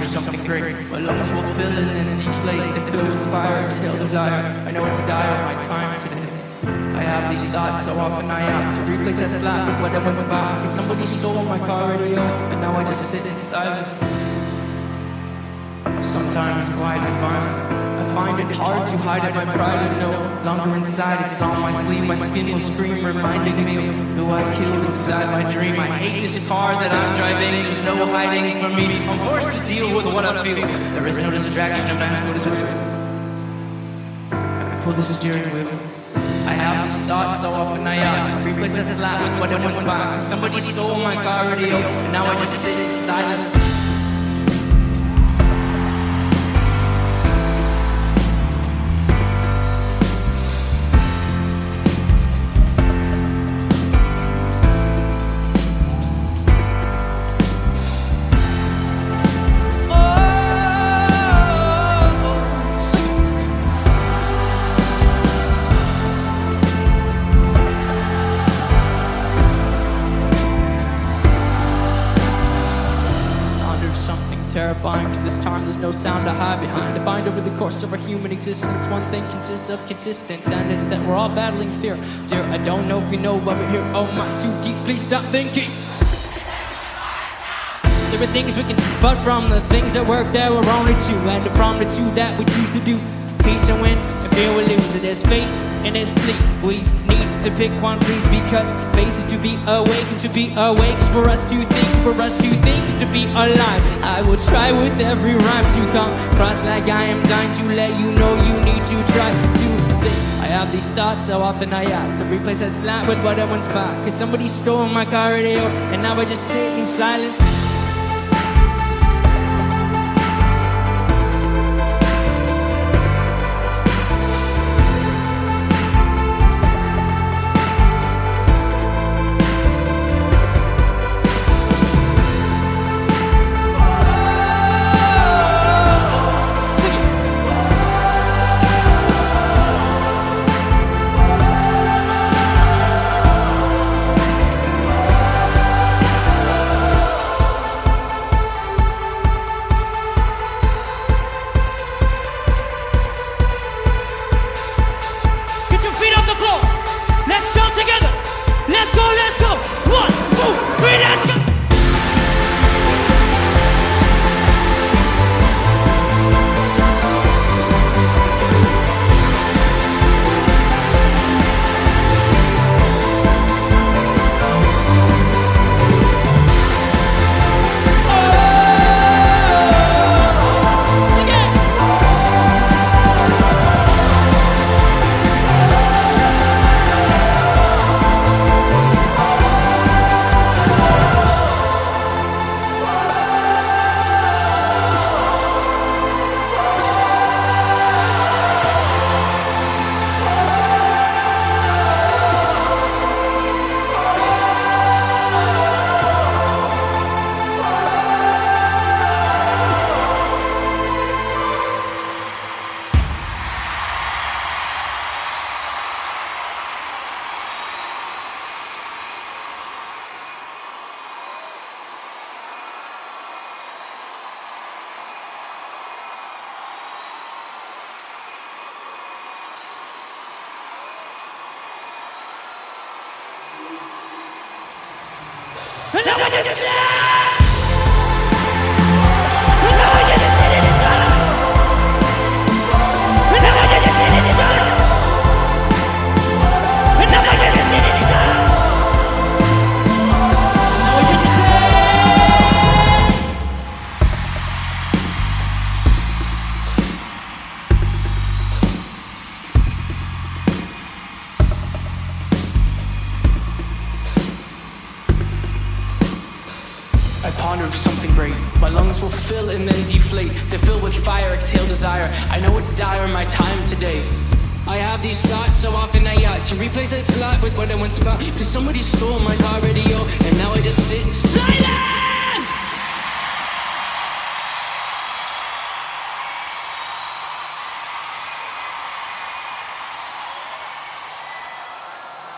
ponder something great. My lungs will fill and then deflate. They fill with fire, exhale desire. I know it's dire, my time today. I have these thoughts so often I out to replace that slap with what once bought. Cause somebody stole my car radio, and now I just sit in silence. Sometimes quiet is mine. I find it hard to hide it. My pride is no longer inside. It's on my sleeve. My skin will scream, reminding me of who I killed inside my dream. I hate this car that I'm driving. There's no hiding from me. I'm forced to deal with what I feel. There is no distraction. A mask what is real. I can pull the steering wheel. I have these thoughts so often I ought to replace that slap with what I once bought. Somebody stole my car radio, and now I just sit in silence. Terrifying Cause this time there's no sound to hide behind. To find over the course of our human existence One thing consists of consistence And it's that we're all battling fear. Dear, I don't know if you know why we're here. Oh my, too deep, please stop thinking. There are things we can do But from the things that work there are only two. And from the two that we choose to do Peace and win, and fear we lose. It There's fate and there's sleep. We need to pick one please Because faith is to be awake And to be awake's for us to think For us to think to be alive. I will try with every rhyme to come Cross like I am dying to let you know You need to try to think. I have these thoughts so often I act. To replace that slap with what I once bought Cause somebody stole my car radio And now I just sit in silence And I ponder of something great. My lungs will fill and then deflate. They fill with fire, exhale desire. I know it's dire my time today. I have these thoughts so often I ought to replace that slot with what I once bought. Cause somebody stole my car radio, and now I just sit in silence.